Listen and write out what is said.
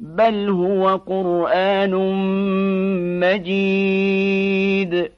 بل هو قرآن مجيد